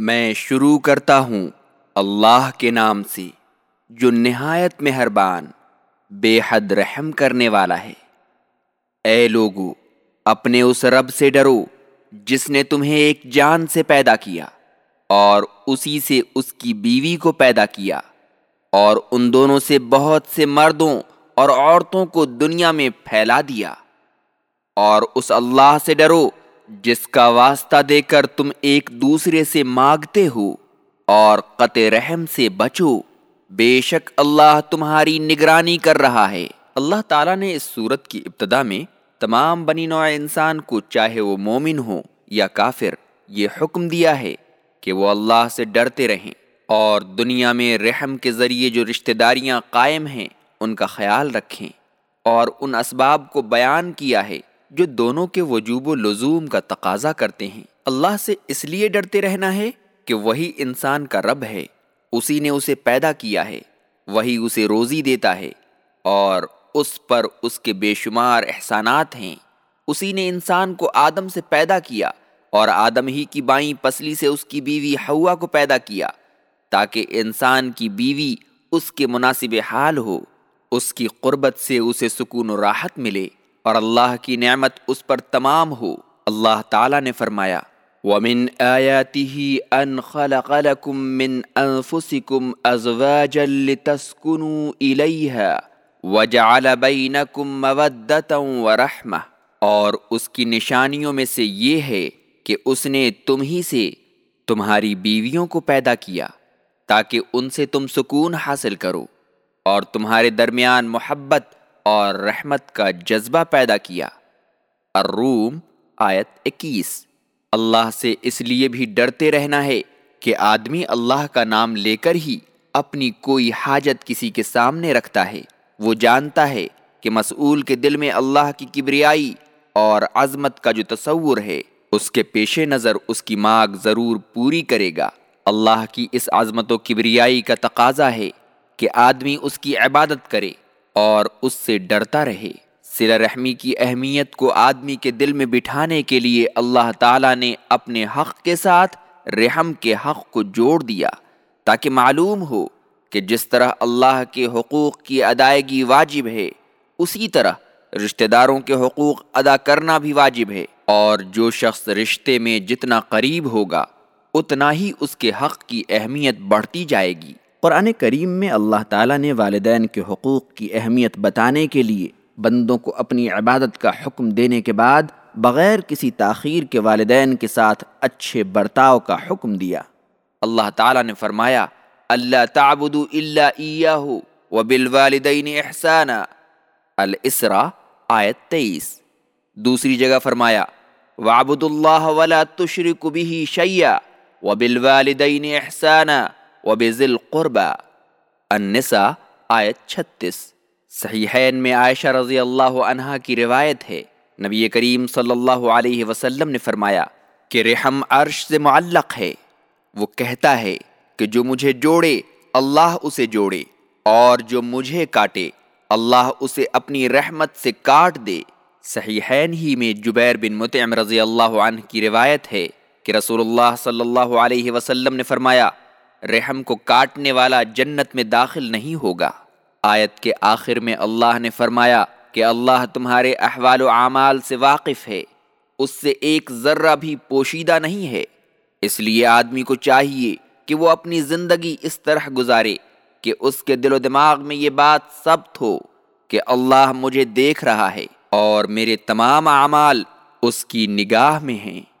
میں شروع کرتا ہوں اللہ کے نام سے، جو نہایت مہربان، بے حد رحم کرنے والا ہے۔ اے لوگو، اپنے اس رب سے ڈرو، جس نے تمہیں ایک جان سے پیدا کیا، اور اسی سے اس کی بیوی کو پیدا کیا۔ اور ان دونوں سے بہت سے مردوں اور عورتوں کو دنیا میں پھیلا دیا۔ اور اس اللہ سے ڈرو جس کا واسطہ دے کر تم ایک دوسرے سے مانگتے ہو اور قط رحم سے بچو، بے شک اللہ تمہاری نگرانی کر رہا ہے۔ اللہ تعالیٰ نے اس صورت کی ابتدا میں تمام بنی نوع انسان کو چاہے وہ مومن ہو یا کافر، یہ حکم دیا ہے کہ وہ اللہ سے ڈرتے رہیں اور دنیا میں رحم کے ذریعے جو رشتہ داریاں قائم ہیں، ان کا خیال رکھیں اور ان اسباب کو بیان کیا ہے۔ جو دونوں کے وجوب و لزوم کا تقاضا کرتے ہیں۔ اللہ سے اس لیے ڈرتے رہنا ہے کہ وہی انسان کا رب ہے، اسی نے اسے پیدا کیا ہے، وہی اسے روزی دیتا ہے اور اس پر اس کے بے شمار احسانات ہیں۔ اسی نے انسان کو آدم سے پیدا کیا اور آدم ہی کی بائیں پسلی سے اس کی بیوی ہوا کو پیدا کیا تاکہ انسان کی بیوی اس کے مناسب حال ہو، اس کی قربت سے اسے سکون و راحت ملے۔ اور اللہ کی نعمت اس پر تمام ہو۔ اللہ تعالیٰ نے فرمایا، وَمِنْ آيَاتِهِ أَنْ خَلَقَ لَكُم مِّنْ أَنفُسِكُمْ أَزْوَاجًا لِتَسْكُنُوا إِلَيْهَا وَجَعَلَ بَيْنَكُم مَّوَدَّةً وَرَحْمَةً۔ اور اس کی نشانیوں میں سے یہ ہے کہ اس نے تم ہی سے تمہاری بیویوں کو پیدا کیا، تاکہ ان سے تم سکون حاصل کرو اور تمہارے درمیان محبت اور رحمت کا جذبہ پیدا کیا۔ الروم، آیت اکیس۔ اللہ سے اس لیے بھی ڈرتے رہنا ہے کہ آدمی اللہ کا نام لے کر ہی اپنی کوئی حاجت کسی کے سامنے رکھتا ہے۔ وہ جانتا ہے کہ مسئول کے دل میں اللہ کی کبریائی اور عظمت کا جو تصور ہے، اس کے پیش نظر اس کی مانگ ضرور پوری کرے گا۔ اللہ کی اس عظمت و کبریائی کا تقاضا ہے کہ آدمی اس کی عبادت کرے۔ اور اس سے ڈرتا رہے۔ سلا رحمی کی اہمیت کو آدمی کے دل میں بٹھانے کے لیے اللہ تعالیٰ نے اپنے حق کے ساتھ رحم کے حق کو جوڑ دیا تاکہ معلوم ہو کہ جس طرح اللہ کے حقوق کی ادائیگی واجب ہے، اسی طرح رشتہ داروں کے حقوق ادا کرنا بھی واجب ہے۔ اور جو شخص رشتے میں جتنا قریب ہوگا، اتنا ہی اس کے حق کی اہمیت بڑھتی جائے گی۔ قرآن کریم میں اللہ تعالیٰ نے والدین کے حقوق کی اہمیت بتانے کے لیے بندوں کو اپنی عبادت کا حکم دینے کے بعد بغیر کسی تاخیر کے والدین کے ساتھ اچھے برتاؤ کا حکم دیا۔ اللہ تعالیٰ نے فرمایا، اللہ تعبد اللہ و بالوالدین احسانہ الاسرا آیت تیئیس۔ دوسری جگہ فرمایا وعبد اللہ ولا تشرک به شیئا و بالوالدین احسانہ وبزل قربا النساء، آیت چھتیس۔ صحیحین میں عائشہ رضی اللہ عنہا کی روایت ہے۔ نبی کریم صلی اللہ علیہ وسلم نے فرمایا کہ رحم عرش سے معلق ہے۔ وہ کہتا ہے کہ جو مجھے جوڑے، اللہ اسے جوڑے۔ اور جو مجھے کاٹے، اللہ اسے اپنی رحمت سے کاٹ دے۔ صحیحین ہی میں جبیر بن متعم رضی اللہ عنہ کی روایت ہے کہ رسول اللہ صلی اللہ علیہ وسلم نے فرمایا رحم کو کاٹنے والا جنت میں داخل نہیں ہوگا۔ آیت کے آخر میں اللہ نے فرمایا کہ اللہ تمہارے احوال و اعمال سے واقف ہے۔ اس سے ایک ذرہ بھی پوشیدہ نہیں ہے۔ اس لیے آدمی کو چاہیے کہ وہ اپنی زندگی اس طرح گزارے کہ اس کے دل و دماغ میں یہ بات ثبت ہو کہ اللہ مجھے دیکھ رہا ہے اور میرے تمام اعمال اس کی نگاہ میں ہیں۔